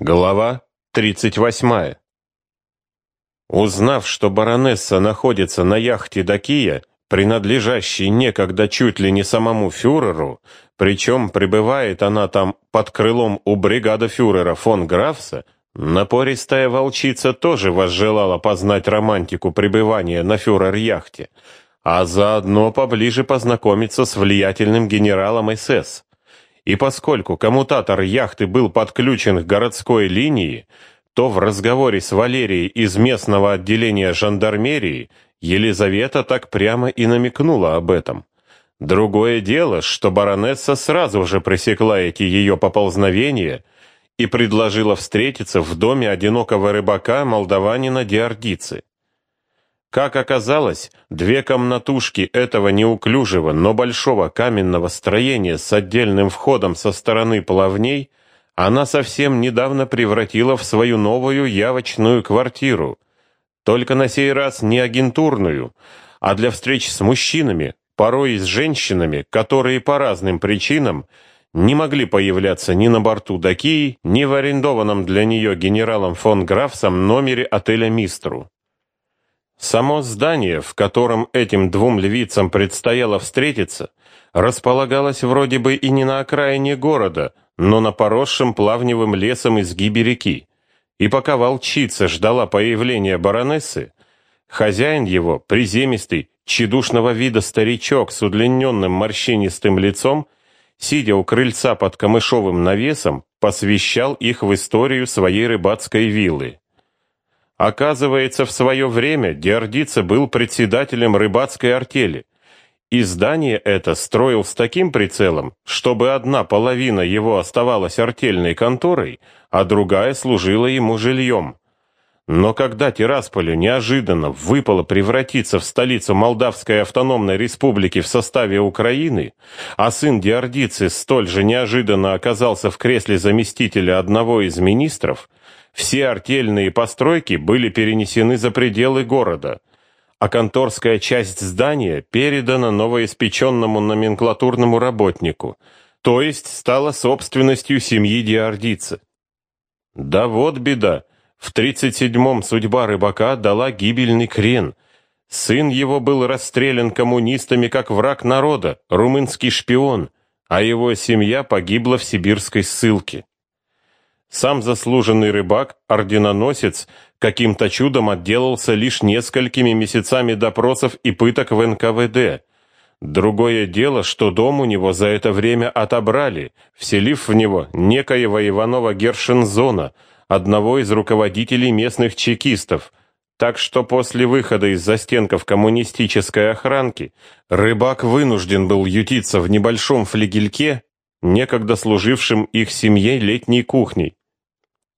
Глава 38. Узнав, что баронесса находится на яхте Дакия, принадлежащей некогда чуть ли не самому фюреру, причем пребывает она там под крылом у бригада фюрера фон Графса, напористая волчица тоже возжелала познать романтику пребывания на фюрер-яхте, а заодно поближе познакомиться с влиятельным генералом СС. И поскольку коммутатор яхты был подключен к городской линии, то в разговоре с Валерией из местного отделения жандармерии Елизавета так прямо и намекнула об этом. Другое дело, что баронесса сразу же пресекла эти ее поползновения и предложила встретиться в доме одинокого рыбака молдаванина Диардицы. Как оказалось, две комнатушки этого неуклюжего, но большого каменного строения с отдельным входом со стороны плавней она совсем недавно превратила в свою новую явочную квартиру. Только на сей раз не агентурную, а для встреч с мужчинами, порой и с женщинами, которые по разным причинам не могли появляться ни на борту Дакии, ни в арендованном для нее генералом фон Графсом номере отеля «Мистру». Само здание, в котором этим двум львицам предстояло встретиться, располагалось вроде бы и не на окраине города, но на поросшем плавневым лесом изгибе реки. И пока волчица ждала появления баронессы, хозяин его, приземистый, тщедушного вида старичок с удлиненным морщинистым лицом, сидя у крыльца под камышовым навесом, посвящал их в историю своей рыбацкой виллы. Оказывается, в свое время Диардица был председателем рыбацкой артели, и здание это строил с таким прицелом, чтобы одна половина его оставалась артельной конторой, а другая служила ему жильем. Но когда Тирасполю неожиданно выпало превратиться в столицу Молдавской автономной республики в составе Украины, а сын Диардицы столь же неожиданно оказался в кресле заместителя одного из министров, все артельные постройки были перенесены за пределы города, а конторская часть здания передана новоиспеченному номенклатурному работнику, то есть стала собственностью семьи Диардицы. Да вот беда. В 37-м судьба рыбака дала гибельный крен. Сын его был расстрелян коммунистами как враг народа, румынский шпион, а его семья погибла в сибирской ссылке. Сам заслуженный рыбак, орденоносец, каким-то чудом отделался лишь несколькими месяцами допросов и пыток в НКВД. Другое дело, что дом у него за это время отобрали, вселив в него некоего Иванова Гершензона, одного из руководителей местных чекистов. Так что после выхода из застенков коммунистической охранки рыбак вынужден был ютиться в небольшом флигельке, некогда служившим их семье летней кухней.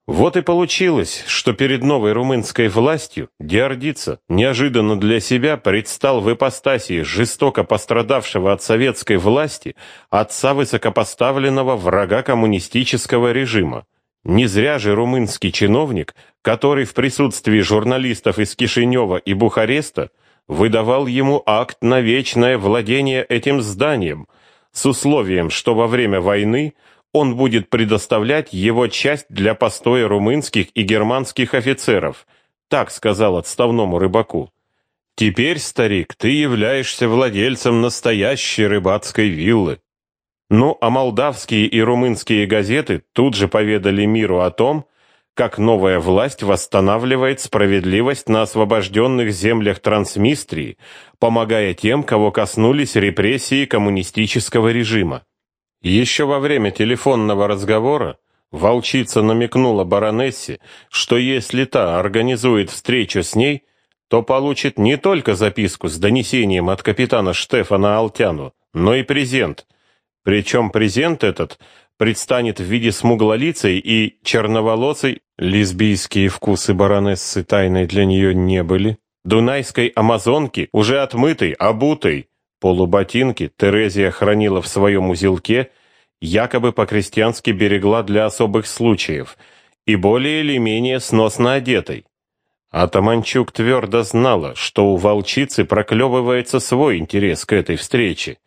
Вот и получилось, что перед новой румынской властью Диардица неожиданно для себя предстал в ипостаси жестоко пострадавшего от советской власти отца высокопоставленного врага коммунистического режима. Не зря же румынский чиновник, который в присутствии журналистов из Кишинева и Бухареста выдавал ему акт на вечное владение этим зданием – с условием, что во время войны он будет предоставлять его часть для постоя румынских и германских офицеров, так сказал отставному рыбаку. Теперь, старик, ты являешься владельцем настоящей рыбацкой виллы. Ну, а молдавские и румынские газеты тут же поведали миру о том, как новая власть восстанавливает справедливость на освобожденных землях Трансмистрии, помогая тем, кого коснулись репрессии коммунистического режима. Еще во время телефонного разговора волчица намекнула баронессе, что если та организует встречу с ней, то получит не только записку с донесением от капитана Штефана Алтяну, но и презент. Причем презент этот предстанет в виде смуглолицей и черноволосой, лесбийские вкусы баронессы тайной для нее не были, дунайской амазонки, уже отмытой, обутой, полуботинки Терезия хранила в своем узелке, якобы по-крестьянски берегла для особых случаев, и более или менее сносно одетой. А Таманчук твердо знала, что у волчицы проклевывается свой интерес к этой встрече,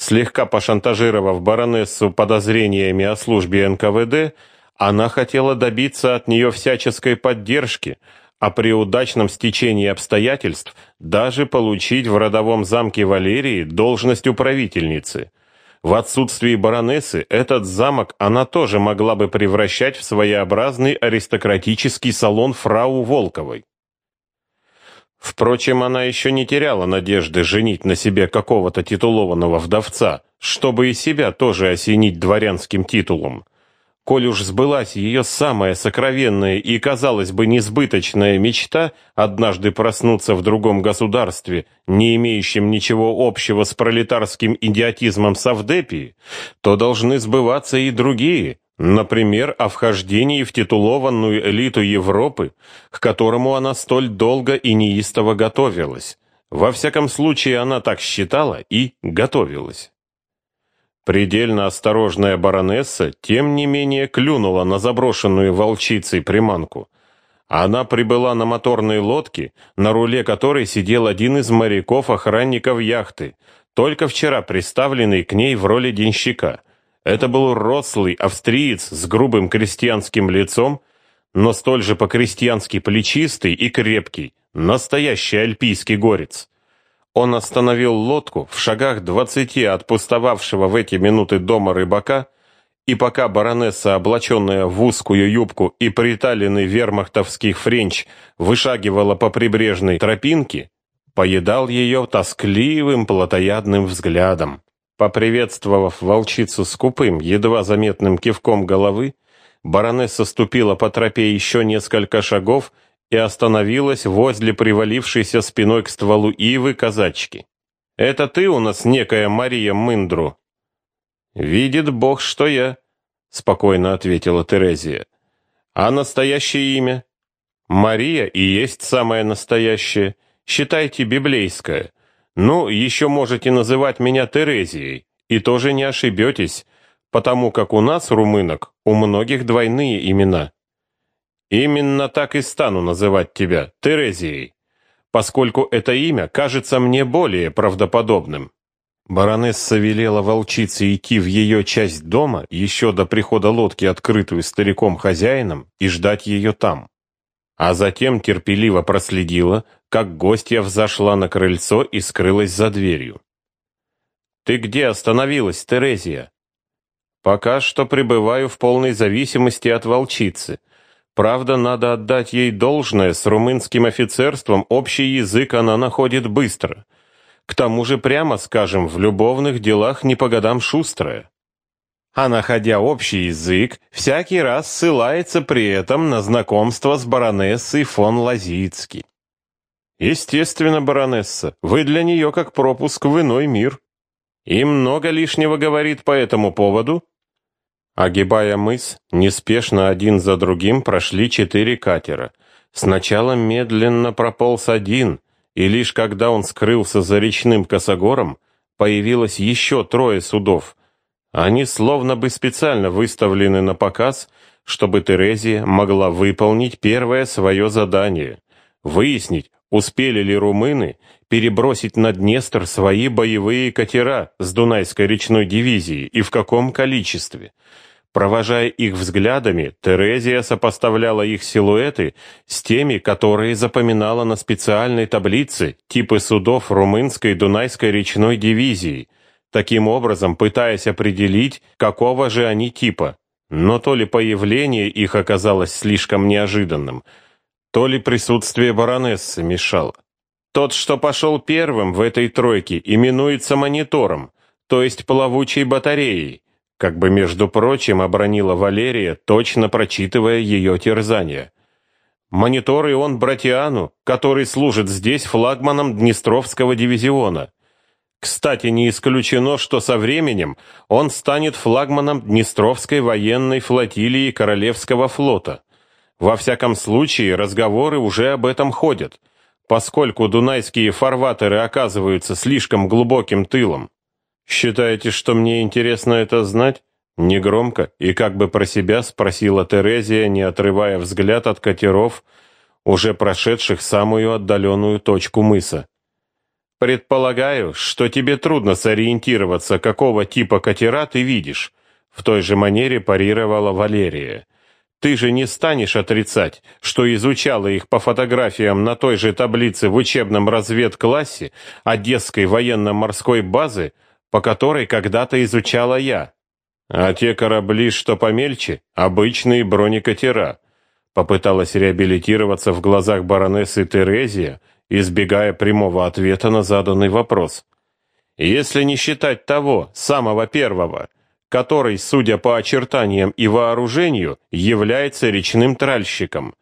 Слегка пошантажировав баронессу подозрениями о службе НКВД, Она хотела добиться от нее всяческой поддержки, а при удачном стечении обстоятельств даже получить в родовом замке Валерии должность управительницы. В отсутствии баронессы этот замок она тоже могла бы превращать в своеобразный аристократический салон фрау Волковой. Впрочем, она еще не теряла надежды женить на себе какого-то титулованного вдовца, чтобы и себя тоже осенить дворянским титулом. Коль уж сбылась ее самая сокровенная и, казалось бы, несбыточная мечта однажды проснуться в другом государстве, не имеющем ничего общего с пролетарским идиотизмом Савдепии, то должны сбываться и другие, например, о вхождении в титулованную элиту Европы, к которому она столь долго и неистово готовилась. Во всяком случае, она так считала и готовилась. Предельно осторожная баронесса, тем не менее, клюнула на заброшенную волчицей приманку. Она прибыла на моторной лодке, на руле которой сидел один из моряков-охранников яхты, только вчера приставленный к ней в роли денщика. Это был рослый австриец с грубым крестьянским лицом, но столь же по-крестьянски плечистый и крепкий, настоящий альпийский горец. Он остановил лодку в шагах двадцати от пустовавшего в эти минуты дома рыбака, и пока баронесса, облаченная в узкую юбку и приталенный вермахтовских френч, вышагивала по прибрежной тропинке, поедал ее тоскливым плотоядным взглядом. Поприветствовав волчицу скупым, едва заметным кивком головы, баронесса ступила по тропе еще несколько шагов и остановилась возле привалившейся спиной к стволу ивы казачки. «Это ты у нас некая Мария Мындру?» «Видит Бог, что я», — спокойно ответила Терезия. «А настоящее имя?» «Мария и есть самое настоящее. Считайте библейское. Ну, еще можете называть меня Терезией, и тоже не ошибетесь, потому как у нас, румынок, у многих двойные имена». Именно так и стану называть тебя, Терезией, поскольку это имя кажется мне более правдоподобным. Баронесса велела волчице идти в ее часть дома еще до прихода лодки, открытую стариком-хозяином, и ждать ее там. А затем терпеливо проследила, как гостья взошла на крыльцо и скрылась за дверью. «Ты где остановилась, Терезия?» «Пока что пребываю в полной зависимости от волчицы», Правда, надо отдать ей должное, с румынским офицерством общий язык она находит быстро. К тому же, прямо скажем, в любовных делах не по годам шустрая. А находя общий язык, всякий раз ссылается при этом на знакомство с баронессой фон Лазицки. Естественно, баронесса, вы для нее как пропуск в иной мир. И много лишнего говорит по этому поводу, Огибая мыс, неспешно один за другим прошли четыре катера. Сначала медленно прополз один, и лишь когда он скрылся за речным косогором, появилось еще трое судов. Они словно бы специально выставлены на показ, чтобы Терезия могла выполнить первое свое задание — выяснить, успели ли румыны перебросить на Днестр свои боевые катера с Дунайской речной дивизии и в каком количестве — Провожая их взглядами, Терезия сопоставляла их силуэты с теми, которые запоминала на специальной таблице типы судов румынской Дунайской речной дивизии, таким образом пытаясь определить, какого же они типа. Но то ли появление их оказалось слишком неожиданным, то ли присутствие баронессы мешало. Тот, что пошел первым в этой тройке, именуется монитором, то есть плавучей батареей, как бы, между прочим, обронила Валерия, точно прочитывая ее терзания. Монитор и он Братиану, который служит здесь флагманом Днестровского дивизиона. Кстати, не исключено, что со временем он станет флагманом Днестровской военной флотилии Королевского флота. Во всяком случае, разговоры уже об этом ходят, поскольку дунайские фарватеры оказываются слишком глубоким тылом. «Считаете, что мне интересно это знать?» Негромко и как бы про себя спросила Терезия, не отрывая взгляд от катеров, уже прошедших самую отдаленную точку мыса. «Предполагаю, что тебе трудно сориентироваться, какого типа катера ты видишь», в той же манере парировала Валерия. Ты же не станешь отрицать, что изучала их по фотографиям на той же таблице в учебном разведклассе Одесской военно-морской базы, по которой когда-то изучала я. А те корабли, что помельче, обычные бронекатера. Попыталась реабилитироваться в глазах баронессы Терезия, избегая прямого ответа на заданный вопрос. Если не считать того, самого первого, который, судя по очертаниям и вооружению, является речным тральщиком.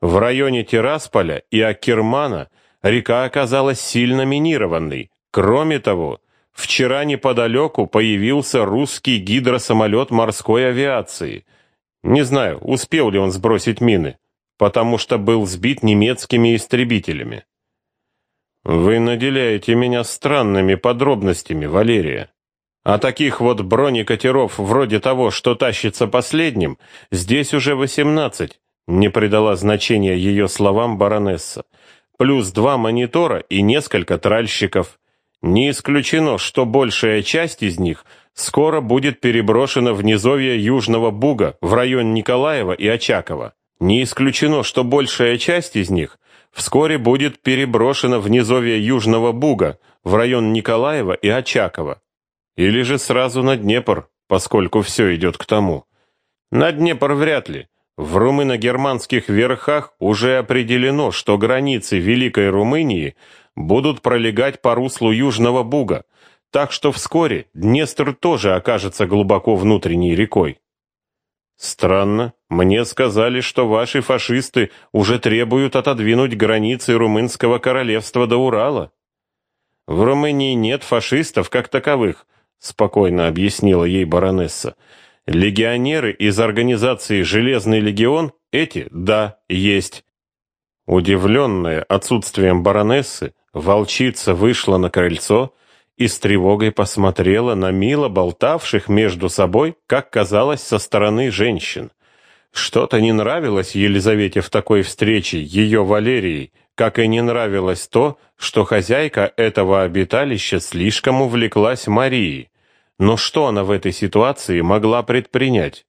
В районе Тирасполя и Аккермана река оказалась сильно минированной. Кроме того, вчера неподалеку появился русский гидросамолет морской авиации. Не знаю, успел ли он сбросить мины, потому что был сбит немецкими истребителями. Вы наделяете меня странными подробностями, Валерия. А таких вот бронекатеров, вроде того, что тащится последним, здесь уже восемнадцать. не придала значения ее словам баронесса. Плюс два монитора и несколько тральщиков. Не исключено, что большая часть из них скоро будет переброшена в низовье Южного Буга, в район Николаева и Очакова. Не исключено, что большая часть из них вскоре будет переброшена в низовье Южного Буга, в район Николаева и Очакова. Или же сразу на Днепр, поскольку все идет к тому. На Днепр вряд ли. В румыно-германских верхах уже определено, что границы Великой Румынии будут пролегать по руслу Южного Буга, так что вскоре Днестр тоже окажется глубоко внутренней рекой. Странно, мне сказали, что ваши фашисты уже требуют отодвинуть границы румынского королевства до Урала. В Румынии нет фашистов как таковых, спокойно объяснила ей баронесса. Легионеры из организации Железный легион эти, да, есть. Удивленная отсутствием баронессы, волчица вышла на крыльцо и с тревогой посмотрела на мило болтавших между собой, как казалось, со стороны женщин. Что-то не нравилось Елизавете в такой встрече ее Валерии, как и не нравилось то, что хозяйка этого обиталища слишком увлеклась Марией. Но что она в этой ситуации могла предпринять?